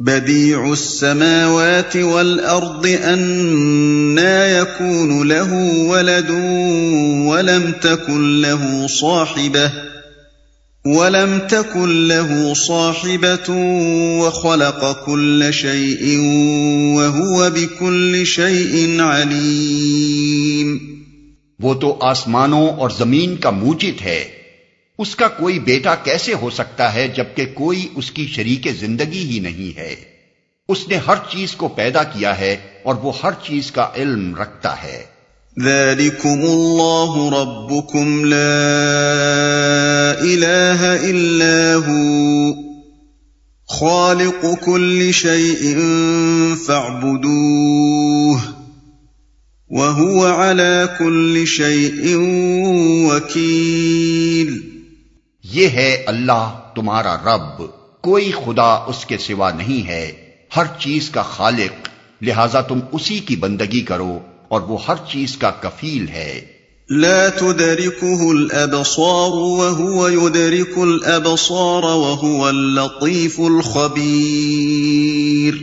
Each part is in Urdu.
بديع السماوات والأرض أنا يكون له ولد ولم تكن له صاحبة ولم تكن له صاحبة وخلق كل شيء وهو بكل شيء عليم وہ تو آسمانوں اور زمین کا موجد ہے۔ اس کا کوئی بیٹا کیسے ہو سکتا ہے جبکہ کوئی اس کی شریک زندگی ہی نہیں ہے؟ اس نے ہر چیز کو پیدا کیا ہے اور وہ ہر چیز کا علم رکھتا ہے۔ ذلكم الله ربكم لا إله إلا هو۔ خالق كل شيء فاعبدوه۔ وهو على كل شيء وكيل۔ یہ ہے اللہ تمہارا رب کوئی خدا اس کے سوا نہیں ہے۔ ہر چیز کا خالق لہذا تم اسی کی بندگی کرو اور وہ ہر چیز کا کفیل ہے۔ لا تدركه الابصار وهو يدرك الابصار وهو اللطيف الخبير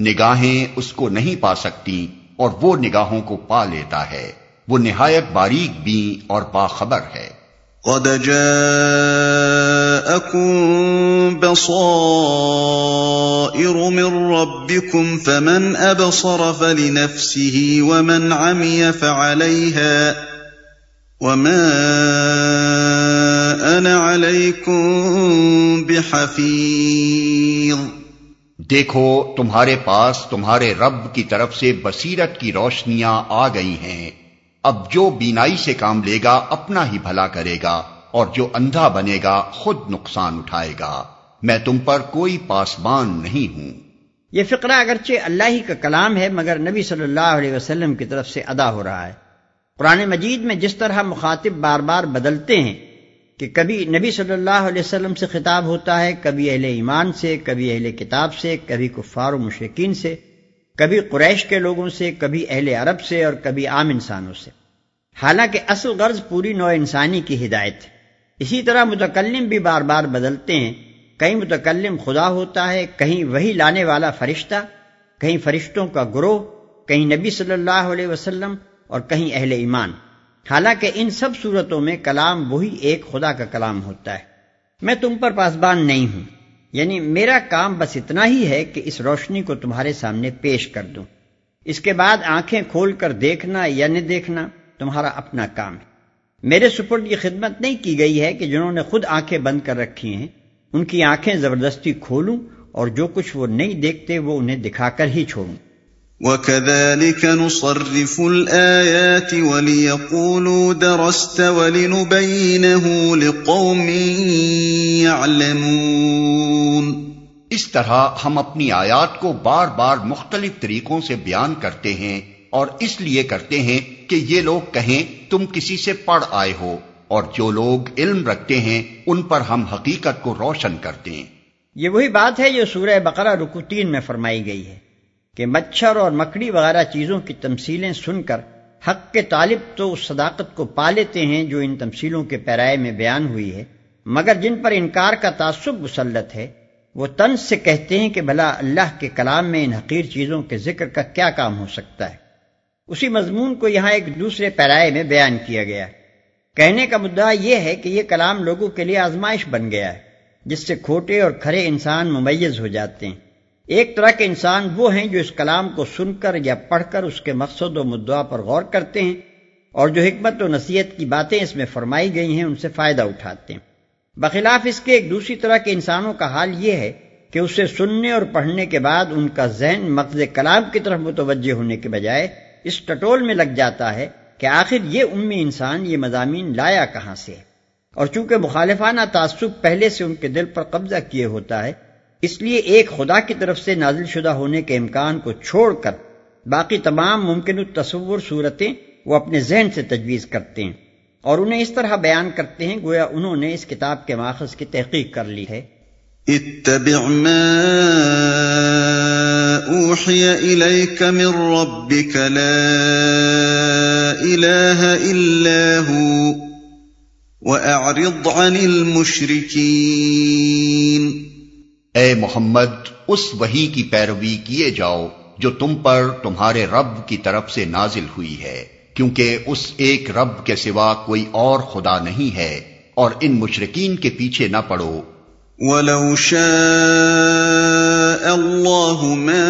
نگاہیں اس کو نہیں پا سکتی اور وہ نگاہوں کو پا لیتا ہے۔ وہ نہایت باریک بھی اور باخبر ہے۔ قد جاءكم بصائر من ربكم فمن أبصر فلنفسه ومن عمي فعليها وما أنا عليكم بحفيظ دیکھو، تمہارے پاس تمہارے رب کی طرف سے بصیرت کی روشنیاں آ گئی ہیں۔ اب جو بینائی سے کام لے گا، اپنا ہی بھلا کرے گا، اور جو اندھا بنے گا، خود نقصان اٹھائے گا۔ میں تم پر کوئی پاسبان نہیں ہوں۔ یہ فقرہ اگرچہ اللہ ہی کا کلام ہے، مگر نبی صلی اللہ علیہ وسلم کی طرف سے ادا ہو رہا ہے۔ قرآن مجید میں جس طرح مخاطب بار بار بدلتے ہیں کہ کبھی نبی صلی اللہ علیہ وسلم سے خطاب ہوتا ہے، کبھی اہل ایمان سے، کبھی اہل کتاب سے، کبھی کفار و مشرقین سے کبھی قریش کے لوگوں سے، کبھی اہل عرب سے اور کبھی عام انسانوں سے۔ حالانکہ اصل غرض پوری نو انسانی کی ہدایت ہے۔ اسی طرح متکلم بھی بار بار بدلتے ہیں۔ کہیں متکلم خدا ہوتا ہے، کہیں وہی لانے والا فرشتہ، کہیں فرشتوں کا گروہ، کہیں نبی صلی اللہ علیہ وسلم اور کہیں اہل ایمان۔ حالانکہ ان سب صورتوں میں کلام وہی ایک خدا کا کلام ہوتا ہے۔ میں تم پر پاسبان نہیں ہوں۔ یعنی میرا کام بس اتنا ہی ہے کہ اس روشنی کو تمہارے سامنے پیش کر دوں۔ اس کے بعد آنکھیں کھول کر دیکھنا یا نہ دیکھنا تمہارا اپنا کام ہے۔ میرے سپرد یہ خدمت نہیں کی گئی ہے کہ جنہوں نے خود آنکھیں بند کر رکھی ہیں، ان کی آنکھیں زبردستی کھولوں اور جو کچھ وہ نہیں دیکھتے وہ انہیں دکھا کر ہی چھوڑوں۔ وَكَذَلِكَ نُصَرِّفُ الْآيَاتِ وَلِيَقُولُوا دَرَسْتَ وَلِنُبَيِّنَهُ لِقَوْمٍ يَعْلَمُونَ اس طرح ہم اپنی آیات کو بار بار مختلف طریقوں سے بیان کرتے ہیں اور اس لیے کرتے ہیں کہ یہ لوگ کہیں تم کسی سے پڑھ آئے ہو اور جو لوگ علم رکھتے ہیں ان پر ہم حقیقت کو روشن کرتے ہیں۔ یہ وہی بات ہے جو سورہ بقرہ رکو تین میں فرمائی گئی ہے۔ کہ مچھر اور مکڑی وغیرہ چیزوں کی تمثیلیں سن کر حق کے طالب تو اس صداقت کو پا لیتے ہیں جو ان تمثیلوں کے پیرائے میں بیان ہوئی ہے، مگر جن پر انکار کا تعصب مسلط ہے، وہ تنس سے کہتے ہیں کہ بھلا اللہ کے کلام میں ان حقیر چیزوں کے ذکر کا کیا کام ہو سکتا ہے۔ اسی مضمون کو یہاں ایک دوسرے پیرائے میں بیان کیا گیا۔ کہنے کا مدعا یہ ہے کہ یہ کلام لوگوں کے لیے آزمائش بن گیا ہے، جس سے کھوٹے اور کھرے انسان ممیز ہو جاتے ہیں۔ ایک طرح کے انسان وہ ہیں جو اس کلام کو سن کر یا پڑھ کر اس کے مقصد و مدعا پر غور کرتے ہیں اور جو حکمت و نصیحت کی باتیں اس میں فرمائی گئی ہیں ان سے فائدہ اٹھاتے ہیں۔ بخلاف اس کے ایک دوسری طرح کے انسانوں کا حال یہ ہے کہ اسے سننے اور پڑھنے کے بعد ان کا ذہن مقصد کلام کی طرف متوجہ ہونے کے بجائے اس ٹٹول میں لگ جاتا ہے کہ آخر یہ امی انسان، یہ مضامین لایا کہاں سے اور چونکہ مخالفانہ تعصب پہلے سے ان کے دل پر قبضہ کیے ہوتا ہے اس لیے ایک خدا کی طرف سے نازل شدہ ہونے کے امکان کو چھوڑ کر باقی تمام ممکن تصور صورتیں وہ اپنے ذہن سے تجویز کرتے ہیں اور انہیں اس طرح بیان کرتے ہیں گویا انہوں نے اس کتاب کے ماخذ کی تحقیق کر لی ہے۔ اتبع ما اوحی الیک من ربک لا الہ الا ہو واعرض عن المشرکین۔ اے محمد، اس وہی کی پیروی کیے جاؤ جو تم پر تمہارے رب کی طرف سے نازل ہوئی ہے، کیونکہ اس ایک رب کے سوا کوئی اور خدا نہیں ہے، اور ان مشرقین کے پیچھے نہ پڑو۔ وَلَوْ شَاءَ اللَّهُ مَا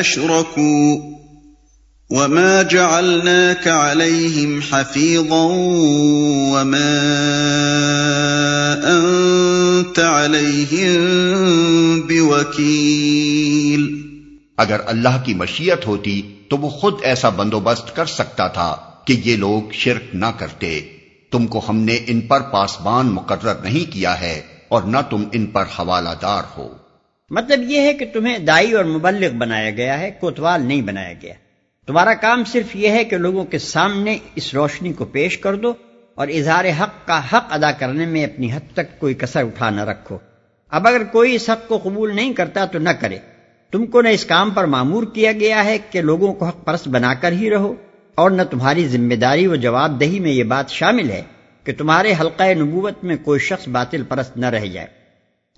أَشْرَكُوا وما جعلناك عليهم حفيظا وما انت اگر اللہ کی مشیت ہوتی تو وہ خود ایسا بندوبست کر سکتا تھا کہ یہ لوگ شرک نہ کرتے۔ تم کو ہم نے ان پر پاسبان مقرر نہیں کیا ہے اور نہ تم ان پر حوالہ دار ہو۔ مطلب یہ ہے کہ تمہیں دائی اور مبلغ بنایا گیا ہے کوتوال نہیں بنایا گیا۔ تمہارا کام صرف یہ ہے کہ لوگوں کے سامنے اس روشنی کو پیش کر دو اور اظہار حق کا حق ادا کرنے میں اپنی حد تک کوئی کسر اٹھا نہ رکھو۔ اب اگر کوئی اس حق کو قبول نہیں کرتا تو نہ کرے۔ تم کو نہ اس کام پر معمور کیا گیا ہے کہ لوگوں کو حق پرست بنا کر ہی رہو، اور نہ تمہاری ذمہ داری و جواب دہی میں یہ بات شامل ہے کہ تمہارے حلقہ نبوت میں کوئی شخص باطل پرست نہ رہ جائے۔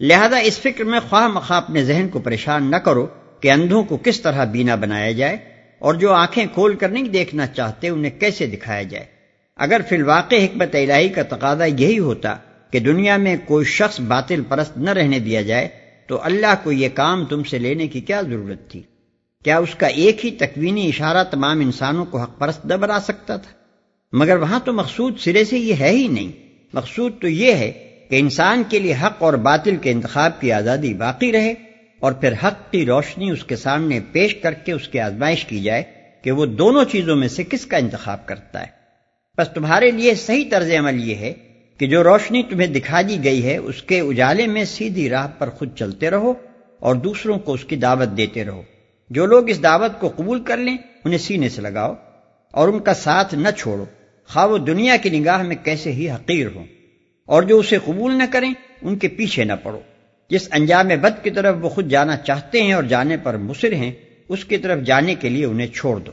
لہذا اس فکر میں خواہ مخواہ اپنے ذہن کو پریشان نہ کرو کہ اندھوں کو کس طرح بینا بنایا جائے اور جو آنکھیں کھول کر نہیں دیکھنا چاہتے انہیں کیسے دکھایا جائے۔ اگر فی الواقع حکمت الہی کا تقاضا یہی ہوتا کہ دنیا میں کوئی شخص باطل پرست نہ رہنے دیا جائے، تو اللہ کو یہ کام تم سے لینے کی کیا ضرورت تھی؟ کیا اس کا ایک ہی تکوینی اشارہ تمام انسانوں کو حق پرست نہ بنا سکتا تھا؟ مگر وہاں تو مقصود سرے سے یہ ہے ہی نہیں۔ مقصود تو یہ ہے کہ انسان کے لیے حق اور باطل کے انتخاب کی آزادی باقی رہے اور پھر حق کی روشنی اس کے سامنے پیش کر کے اس کی آزمائش کی جائے کہ وہ دونوں چیزوں میں سے کس کا انتخاب کرتا ہے۔ بس تمہارے لیے صحیح طرز عمل یہ ہے کہ جو روشنی تمہیں دکھا دی گئی ہے، اس کے اجالے میں سیدھی راہ پر خود چلتے رہو اور دوسروں کو اس کی دعوت دیتے رہو۔ جو لوگ اس دعوت کو قبول کر لیں، انہیں سینے سے لگاؤ اور ان کا ساتھ نہ چھوڑو۔ خواہ وہ دنیا کی نگاہ میں کیسے ہی حقیر ہوں۔ اور جو اسے قبول نہ کریں، ان کے پیچھے نہ پڑو۔ جس انجام بد کی طرف وہ خود جانا چاہتے ہیں اور جانے پر مصر ہیں، اس کی طرف جانے کے لیے انہیں چھوڑ دو۔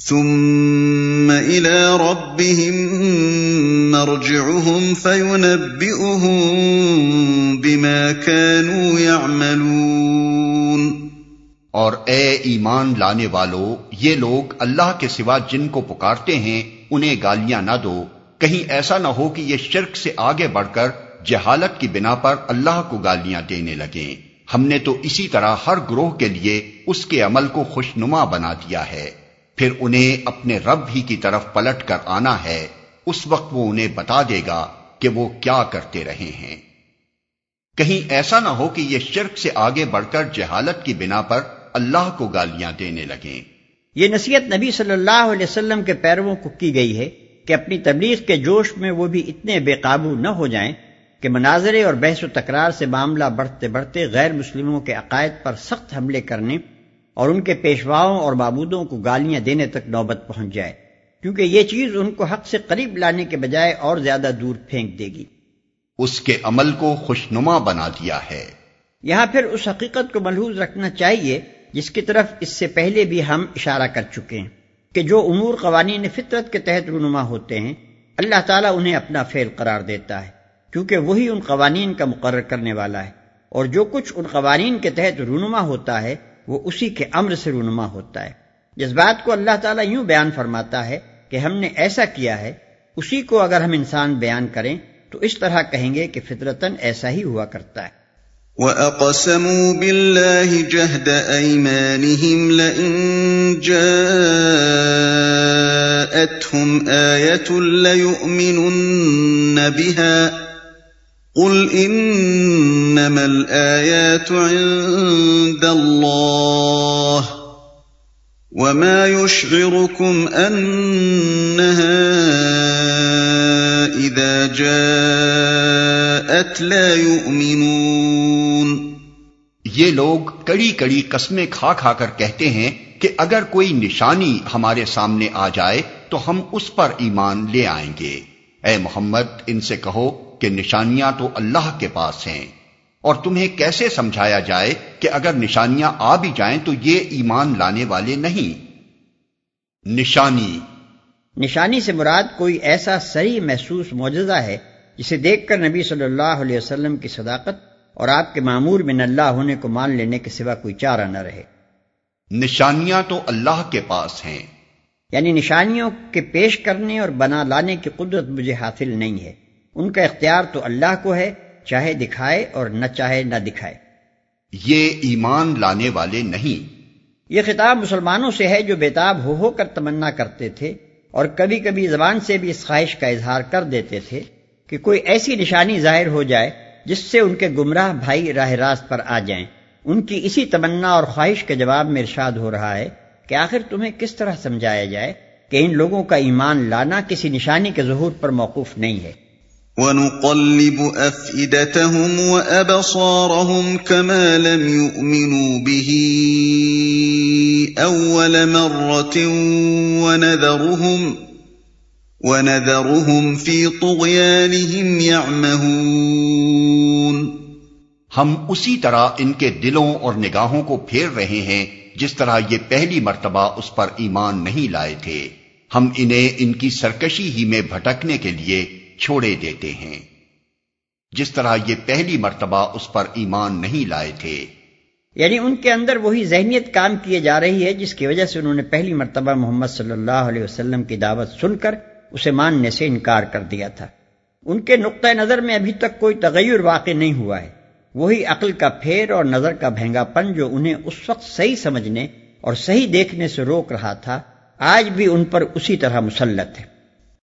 ثم الى ربهم مرجعهم فينبئهم بما كانوا يعملون۔ اور اے ایمان لانے والو، یہ لوگ اللہ کے سوا جن کو پکارتے ہیں، انہیں گالیاں نہ دو۔ کہیں ایسا نہ ہو کہ یہ شرک سے آگے بڑھ کر جہالت کی بنا پر اللہ کو گالیاں دینے لگیں۔ ہم نے تو اسی طرح ہر گروہ کے لیے اس کے عمل کو خوشنما بنا دیا ہے۔ پھر انہیں اپنے رب ہی کی طرف پلٹ کر آنا ہے، اس وقت وہ انہیں بتا دے گا کہ وہ کیا کرتے رہے ہیں۔ کہیں ایسا نہ ہو کہ یہ شرک سے آگے بڑھ کر جہالت کی بنا پر اللہ کو گالیاں دینے لگیں۔ یہ نصیحت نبی صلی اللہ علیہ وسلم کے پیرووں کو کی گئی ہے کہ اپنی تبلیغ کے جوش میں وہ بھی اتنے بے قابو نہ ہو جائیں کہ مناظرے اور بحث و تکرار سے معاملہ بڑھتے بڑھتے غیر مسلموں کے عقائد پر سخت حملے کرنے اور ان کے پیشواؤں اور معبودوں کو گالیاں دینے تک نوبت پہنچ جائے کیونکہ یہ چیز ان کو حق سے قریب لانے کے بجائے اور زیادہ دور پھینک دے گی۔ اس کے عمل کو خوشنما بنا دیا ہے۔ یہاں پھر اس حقیقت کو ملحوظ رکھنا چاہیے جس کی طرف اس سے پہلے بھی ہم اشارہ کر چکے ہیں کہ جو امور قوانین فطرت کے تحت رونما ہوتے ہیں اللہ تعالیٰ انہیں اپنا فعل قرار دیتا ہے کیونکہ وہی ان قوانین کا مقرر کرنے والا ہے۔ اور جو کچھ ان قوانین کے تحت رونما ہوتا ہے وہ اسی کے امر سے رونما ہوتا ہے۔ جس بات کو اللہ تعالیٰ یوں بیان فرماتا ہے کہ ہم نے ایسا کیا ہے، اسی کو اگر ہم انسان بیان کریں تو اس طرح کہیں گے کہ فطرتن ایسا ہی ہوا کرتا ہے۔ وَأَقْسَمُوا بِاللَّهِ جَهْدَ أَيْمَانِهِمْ لَئِن جَاءَتْهُمْ آيَةٌ لَيُؤْمِنُنَّ بِهَا قل انما الايات عند الله وما يشعركم انها اذا جاءت لا يؤمنون یہ لوگ کڑی کڑی قسمیں کھا کھا کر کہتے ہیں کہ اگر کوئی نشانی ہمارے سامنے آ جائے تو ہم اس پر ایمان لے آئیں گے۔ اے محمد، ان سے کہو کہ نشانیاں تو اللہ کے پاس ہیں۔ اور تمہیں کیسے سمجھایا جائے کہ اگر نشانیاں آ بھی جائیں تو یہ ایمان لانے والے نہیں؟ نشانی۔ نشانی سے مراد کوئی ایسا صحیح محسوس معجزہ ہے جسے دیکھ کر نبی صلی اللہ علیہ وسلم کی صداقت اور آپ کے معمور من اللہ ہونے کو مان لینے کے سوا کوئی چارہ نہ رہے۔ نشانیاں تو اللہ کے پاس ہیں۔ یعنی نشانیوں کے پیش کرنے اور بنا لانے کی قدرت مجھے حاصل نہیں ہے۔ ان کا اختیار تو اللہ کو ہے چاہے دکھائے اور نہ چاہے نہ دکھائے۔ یہ ایمان لانے والے نہیں۔ یہ خطاب مسلمانوں سے ہے جو بےتاب ہو ہو کر تمنا کرتے تھے اور کبھی کبھی زبان سے بھی اس خواہش کا اظہار کر دیتے تھے کہ کوئی ایسی نشانی ظاہر ہو جائے جس سے ان کے گمراہ بھائی راہ راست پر آ جائیں۔ ان کی اسی تمنا اور خواہش کے جواب میں ارشاد ہو رہا ہے کہ آخر تمہیں کس طرح سمجھایا جائے کہ ان لوگوں کا ایمان لانا کسی نشانی کے ظہور پر موقوف نہیں ہے۔ وَنُقَلِّبُ أَفْئِدَتَهُمْ وَأَبْصَارَهُمْ كَمَا لَمْ يُؤْمِنُوا بِهِ أَوَّلَ مَرَّةٍ وَنَذَرُهُمْ وَنَذَرُهُمْ فِي طُغْيَانِهِمْ يَعْمَهُونَ ہم اسی طرح ان کے دلوں اور نگاہوں کو پھیر رہے ہیں جس طرح یہ پہلی مرتبہ اس پر ایمان نہیں لائے تھے۔ ہم انہیں ان کی سرکشی ہی میں بھٹکنے کے لیے چھوڑے دیتے ہیں۔ جس طرح یہ پہلی مرتبہ اس پر ایمان نہیں لائے تھے۔ یعنی ان کے اندر وہی ذہنیت کام کیے جا رہی ہے جس کی وجہ سے انہوں نے پہلی مرتبہ محمد صلی اللہ علیہ وسلم کی دعوت سن کر اسے ماننے سے انکار کر دیا تھا۔ ان کے نقطۂ نظر میں ابھی تک کوئی تغیر واقع نہیں ہوا ہے۔ وہی عقل کا پھیر اور نظر کا بھینگا پن جو انہیں اس وقت صحیح سمجھنے اور صحیح دیکھنے سے روک رہا تھا، آج بھی ان پر اسی طرح مسلط ہے۔